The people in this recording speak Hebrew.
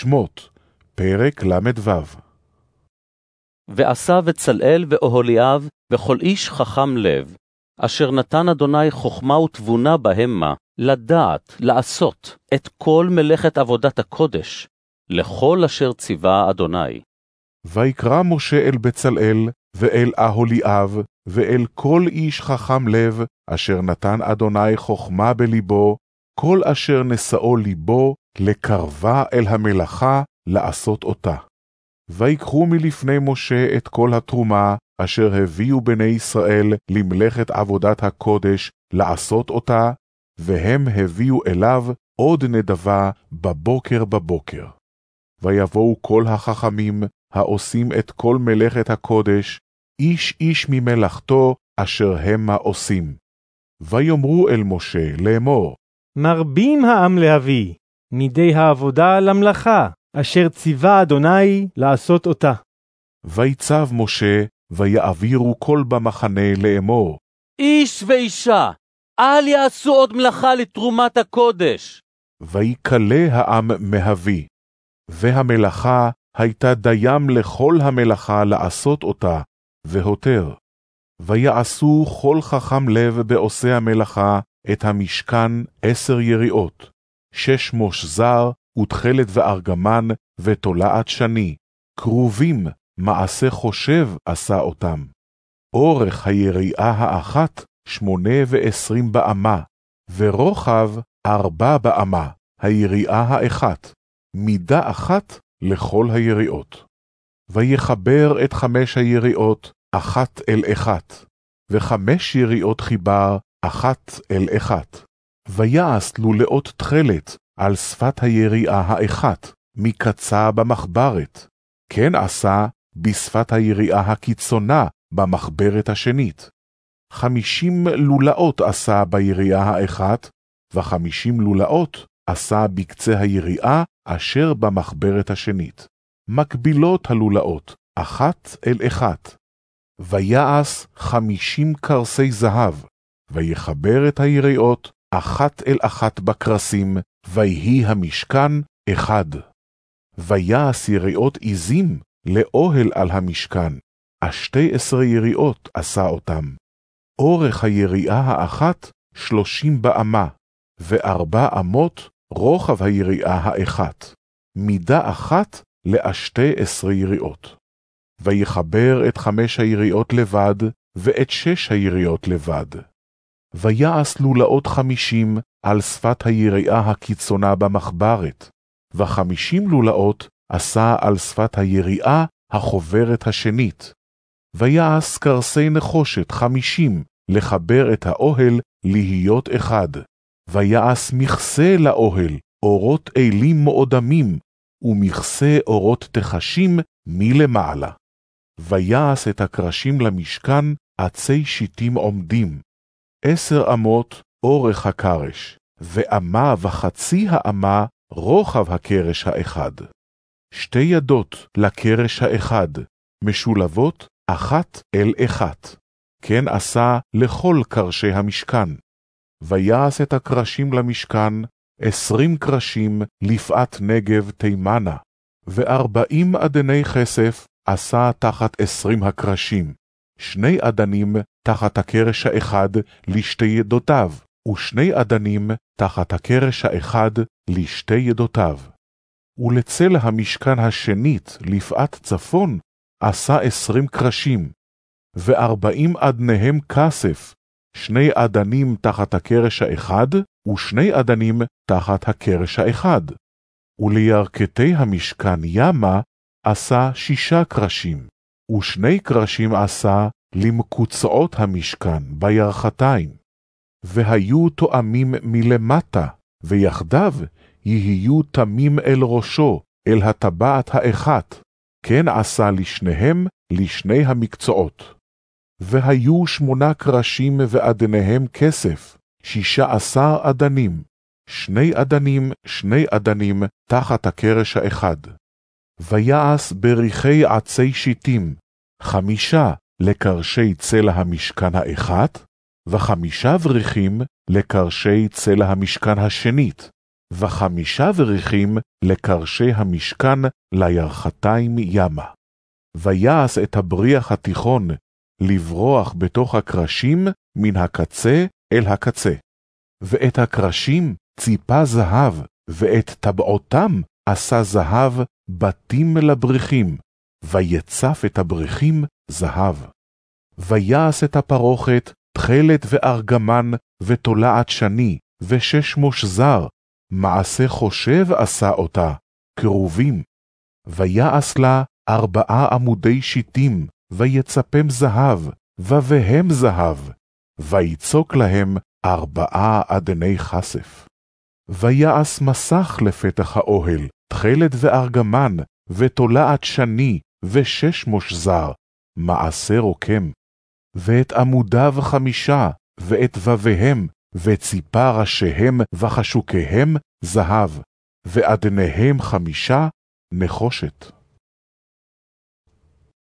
שמות, פרק ל"ו ועשה בצלאל ואוהליאב וכל איש חכם לב, אשר נתן אדוני חכמה ותבונה בהמה, לדעת, לעשות, את כל מלאכת עבודת הקודש, לכל אשר ציווה אדוני. ויקרא משה אל בצלאל, ואל אהוליאב, ואל כל איש חכם לב, אשר נתן אדוני חכמה בלבו, כל אשר נשאו ליבו, לקרבה אל המלאכה, לעשות אותה. ויקחו מלפני משה את כל התרומה, אשר הביאו בני ישראל למלאכת עבודת הקודש, לעשות אותה, והם הביאו אליו עוד נדבה בבוקר בבוקר. ויבואו כל החכמים, העושים את כל מלאכת הקודש, איש איש ממלאכתו, אשר המה עושים. ויאמרו אל משה לאמור, מרבים העם להביא, מידי העבודה למלאכה, אשר ציווה אדוני לעשות אותה. ויצב משה, ויעבירו כל במחנה לאמור, איש ואישה, אל יעשו עוד מלאכה לתרומת הקודש. ויקלה העם מהביא. והמלאכה הייתה דיים לכל המלאכה לעשות אותה, והותר. ויעשו כל חכם לב בעושה המלאכה את המשכן עשר יריעות, שש מוש זר, ותכלת וארגמן, ותולעת שני, כרובים, מעשה חושב עשה אותם. אורך היריעה האחת, שמונה ועשרים באמה, ורוחב ארבע באמה, היריעה האחת, מידה אחת לכל היריעות. ויחבר את חמש היריעות אחת אל אחת, וחמש יריעות חיבר אחת אל אחת. ויעש לולאות תכלת על שפת היריעה האחת, מקצה במחברת. כן עשה בשפת היריעה הקיצונה במחברת השנית. חמישים לולאות עשה ביריעה האחת, וחמישים לולאות עשה בקצה היריעה אשר במחברת השנית. מקבילות הלולאות, אחת אל אחת. ויעש חמישים קרסי זהב, ויחבר את היריעות אחת אל אחת בקרסים, ויהי המשכן אחד. ויעש יריעות עזים לאוהל על המשכן, השתי עשרה יריעות עשה אותם. אורך היריעה האחת שלושים באמה, וארבע אמות רוחב היריעה האחת, מידה אחת לאשתי עשרה יריעות. ויחבר את חמש היריעות לבד, ואת שש היריעות לבד. ויעש לולאות חמישים על שפת היריעה הקיצונה במחברת, וחמישים לולאות עשה על שפת היריעה החוברת השנית. ויעש קרסי נחושת חמישים לחבר את האוהל להיות אחד. ויעש מכסה לאוהל, אורות אלים מועדמים, ומכסה אורות תחשים מלמעלה. ויעש את הקרשים למשכן עצי שיטים עומדים. עשר אמות אורך הקרש, ואמה וחצי האמה רוחב הקרש האחד. שתי ידות לקרש האחד, משולבות אחת אל אחת. כן עשה לכל קרשי המשכן. ויעש את הקרשים למשכן, עשרים קרשים לפאת נגב תימנה, וארבעים אדני כסף עשה תחת עשרים הקרשים, שני אדנים תחת הקרש האחד לשתי ידותיו, ושני אדנים תחת הקרש האחד לשתי ידותיו. ולצל המשכן השנית לפאת צפון עשה עשרים קרשים, וארבעים אדניהם כסף, שני אדנים תחת הקרש האחד, ושני אדנים תחת הקרש האחד. ולירכתי המשכן ימה עשה שישה קרשים, ושני קרשים עשה למקוצעות המשכן בירכתיים. והיו תואמים מלמטה, ויחדיו יהיו תמים אל ראשו, אל הטבעת האחת, כן עשה לשניהם, לשני המקצועות. והיו שמונה קרשים ואדניהם כסף, שישה עשר אדנים, שני אדנים, שני אדנים, תחת הקרש האחד. ויעש בריחי עצי שיטים, חמישה לקרשי צלע המשכן האחת, וחמישה בריחים לקרשי צלע המשכן השנית, וחמישה וריחים לקרשי המשכן לירכתיים ימה. ויעש את הבריח התיכון לברוח בתוך הקרשים מן הקצה אל הקצה. ואת הקרשים ציפה זהב, ואת טבעותם עשה זהב בתים לבריחים, ויצף את הבריחים זהב. ויעש את הפרוכת תכלת וארגמן, ותולעת שני, ושש מושזר, מעשה חושב עשה אותה, כרובים. ויעש לה ארבעה עמודי שיטים, ויצפם זהב, ובהם זהב, ויצוק להם ארבעה אדני כסף. ויעש מסך לפתח האוהל, תכלת וארגמן, ותולעת שני, ושש מושזר, מעשה רוקם. ואת עמודיו חמישה, ואת וביהם, וציפה ראשיהם וחשוקיהם זהב, ואדניהם חמישה נחושת.